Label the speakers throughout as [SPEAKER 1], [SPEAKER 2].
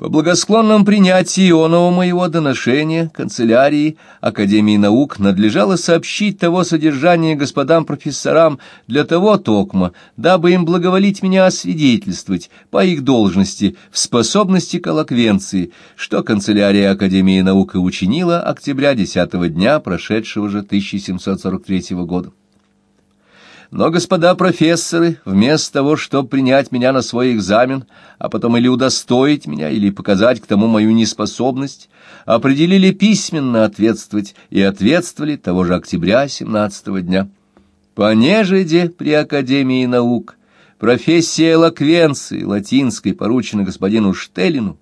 [SPEAKER 1] По благосклонном принятии оного моего доношения канцелярии Академии наук надлежало сообщить того содержания господам профессорам для того токма, дабы им благоволить меня освидетельствовать по их должности в способности коллоквенции, что канцелярия Академии наук и учинила октября 10 дня прошедшего же 1743 года. Но господа профессоры, вместо того, чтобы принять меня на свой экзамен, а потом или удостоить меня, или показать к тому мою неспособность, определили письменно ответствовать и ответствовали того же октября 17 дня. Понежеде при Академии наук профессия элоквенции латинской поручена господину Штеллину,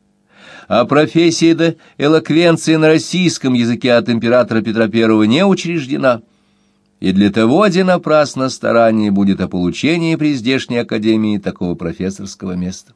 [SPEAKER 1] а профессия де элоквенции на российском языке от императора Петра I не учреждена – и для того один напрасно старание будет о получении при здешней академии такого профессорского места.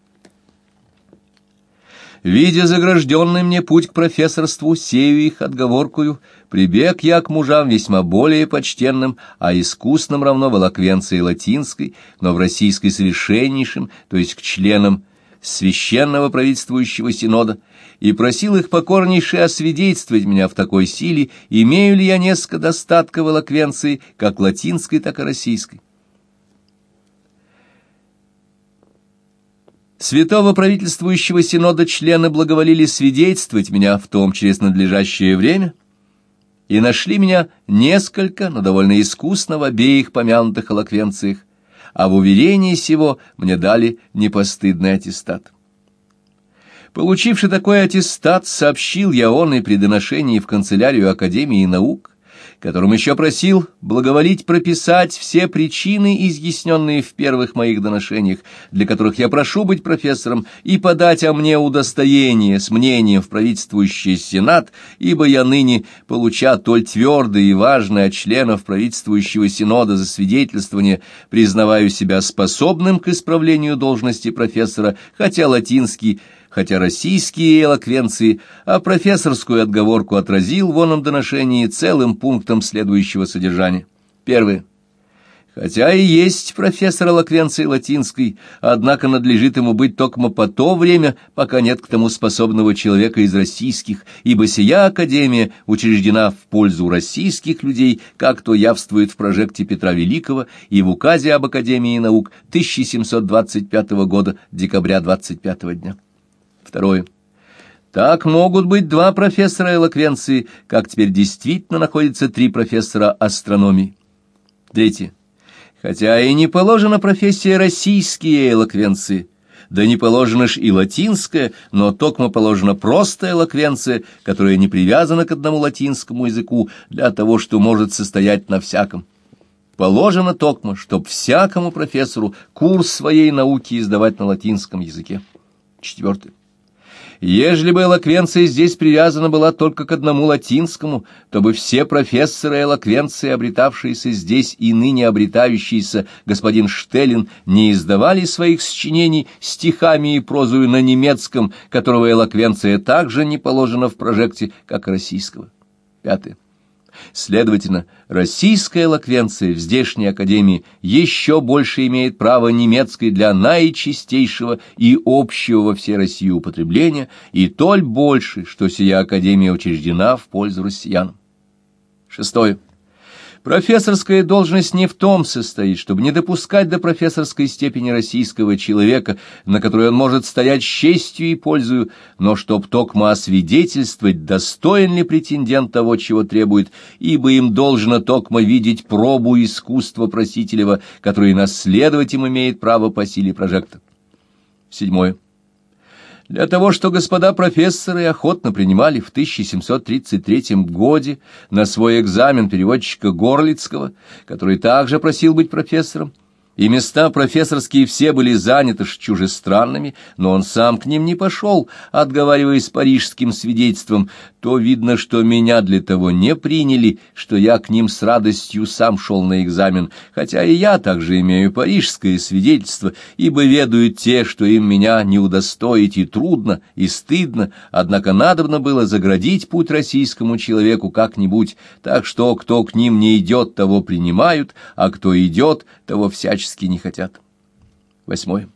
[SPEAKER 1] Видя загражденный мне путь к профессорству, сею их отговоркую, прибег я к мужам весьма более почтенным, а искусным равно в элоквенции латинской, но в российской совершеннейшим, то есть к членам священного правительствующего синода, и просил их покорнейше освидетельствовать меня в такой силе, имею ли я несколько достатков элоквенции, как латинской, так и российской. Святого правительствующего синода члены благоволили свидетельствовать меня в том через надлежащее время и нашли меня несколько, но довольно искусно в обеих помянутых элоквенциях, а в уверении сего мне дали непостыдный аттестат. Получивший такой аттестат, сообщил я он и при доношении в канцелярию Академии наук, которым еще просил благоволить прописать все причины, изъясненные в первых моих доношениях, для которых я прошу быть профессором, и подать о мне удостоение с мнением в правительствующий Сенат, ибо я ныне, получа толь твердое и важное от членов правительствующего Синода за свидетельствование, признаваю себя способным к исправлению должности профессора, хотя латинский хотя российские элоквенции, а профессорскую отговорку отразил в оном доношении целым пунктом следующего содержания. Первое. Хотя и есть профессор элоквенции латинской, однако надлежит ему быть только по то время, пока нет к тому способного человека из российских, ибо сия академия учреждена в пользу российских людей, как то явствует в прожекте Петра Великого и в указе об Академии наук 1725 года, декабря 25 дня. Второе. Так могут быть два профессора элоквенции, как теперь действительно находится три профессора астрономии. Третье. Хотя и не положена профессия российские элоквенции, да не положена ж и латинская, но токмо положена просто элоквенция, которая не привязана к одному латинскому языку для того, что может состоять на всяком. Положено токмо, чтоб всякому профессору курс своей науки издавать на латинском языке. Четвертое. Ежели бы элоквенция здесь привязана была только к одному латинскому, то бы все профессоры элоквенции, обретавшиеся здесь и ныне обретающиеся господин Штеллин, не издавали своих сочинений стихами и прозою на немецком, которого элоквенция также не положена в прожекте, как российского. Пятое. Следовательно, российская элоквенция в здешней академии еще больше имеет право немецкой для наичистейшего и общего во всей России употребления, и толь больше, что сия академия учреждена в пользу россиян. Шестое. Профессорская должность не в том состоит, чтобы не допускать до профессорской степени российского человека, на которой он может стоять с честью и пользою, но чтоб токмо освидетельствовать, достоин ли претендент того, чего требует, ибо им должно токмо видеть пробу искусства просителева, который наследовать им имеет право по силе прожекта. Седьмое. Для того, что господа профессоры охотно принимали в 1733 году на свой экзамен переводчика Горлицкого, который также просил быть профессором, и места профессорские все были заняты ж чужестранными, но он сам к ним не пошел, отговариваясь парижским свидетельством, то видно, что меня для того не приняли, что я к ним с радостью сам шел на экзамен, хотя и я также имею парижское свидетельство, ибо ведают те, что им меня не удостоить и трудно, и стыдно, однако надобно было заградить путь российскому человеку как-нибудь, так что кто к ним не идет, того принимают, а кто идет, того всячески не хотят. Восьмое.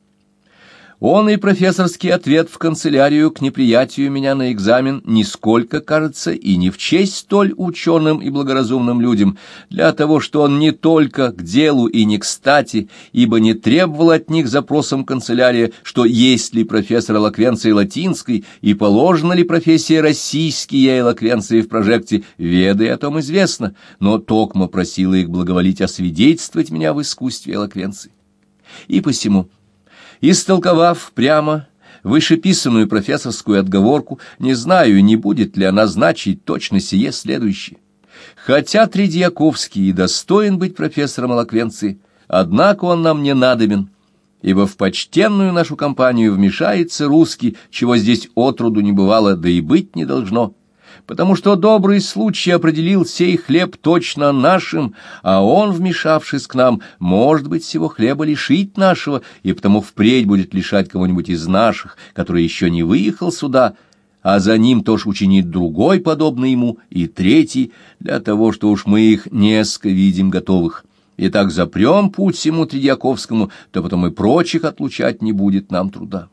[SPEAKER 1] Он и профессорский ответ в канцелярию к неприятию меня на экзамен нисколько, кажется, и не в честь столь ученым и благоразумным людям, для того, что он не только к делу и не кстати, ибо не требовал от них запросом канцелярия, что есть ли профессор элоквенции латинской и положена ли профессия российские элоквенции в прожекте, ведая о том известно, но Токма просила их благоволить освидетельствовать меня в искусстве элоквенции. И посему Истолковав прямо вышеписанную профессорскую отговорку, не знаю, не будет ли она значить точно сие следующее. Хотя Тредьяковский и достоин быть профессором элоквенции, однако он нам не надобен, ибо в почтенную нашу компанию вмешается русский, чего здесь отроду не бывало, да и быть не должно потому что добрый случай определил сей хлеб точно нашим, а он, вмешавшись к нам, может быть, всего хлеба лишить нашего, и потому впредь будет лишать кого-нибудь из наших, который еще не выехал сюда, а за ним тоже учинит другой, подобный ему, и третий, для того, что уж мы их несколько видим готовых. И так запрем путь всему Тредьяковскому, то потом и прочих отлучать не будет нам труда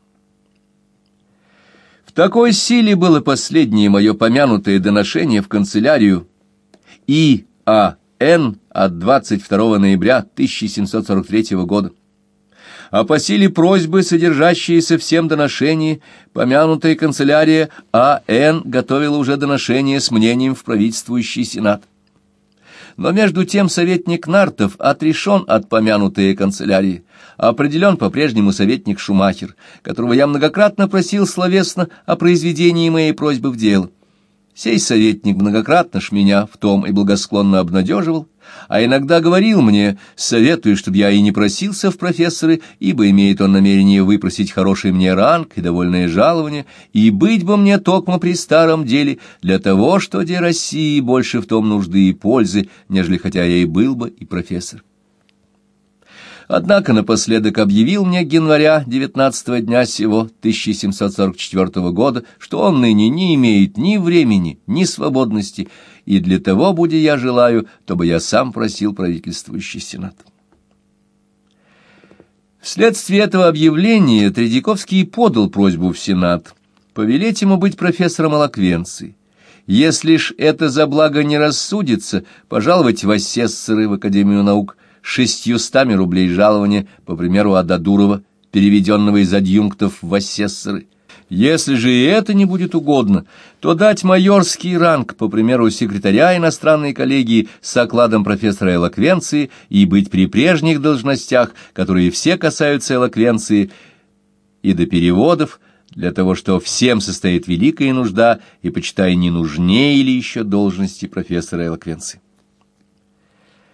[SPEAKER 1] такой силе было последнее мое помянутое доношение в канцелярию И.А.Н. от 22 ноября 1743 года. А по силе просьбы, содержащиеся в всем доношении, помянутая канцелярия А.Н. готовила уже доношение с мнением в правительствующий сенат. Но между тем советник Нартов отрешен от помянутой канцелярии, определен по-прежнему советник Шумахер, которого я многократно просил словесно о произведении моей просьбы в дело. Сей советник многократно ж меня в том и благосклонно обнадеживал, а иногда говорил мне, советуя, чтобы я и не просился в профессоры, ибо имеет он намерение выпросить хороший мне ранг и довольное жалование, и быть бы мне токмо при старом деле для того, что для России больше в том нужды и пользы, нежели хотя я и был бы и профессор. Однако напоследок объявил мне января 19 дня сего 1744 года, что он ныне не имеет ни времени, ни свободности, и для того, буди я желаю, то бы я сам просил правительствующий сенат. Вследствие этого объявления Тредяковский подал просьбу в сенат повелеть ему быть профессором элоквенции. Если ж это за благо не рассудится, пожаловать в асессоры в Академию наук – шестьюстами рублей жалования, по примеру Ададурова, переведенного из адъюнктов в асессоры. Если же и это не будет угодно, то дать майорский ранг, по примеру секретаря иностранной коллегии с окладом профессора элоквенции и быть при прежних должностях, которые все касаются элоквенции, и до переводов, для того, что всем состоит великая нужда, и, почитай, не нужнее или еще должности профессора элоквенции.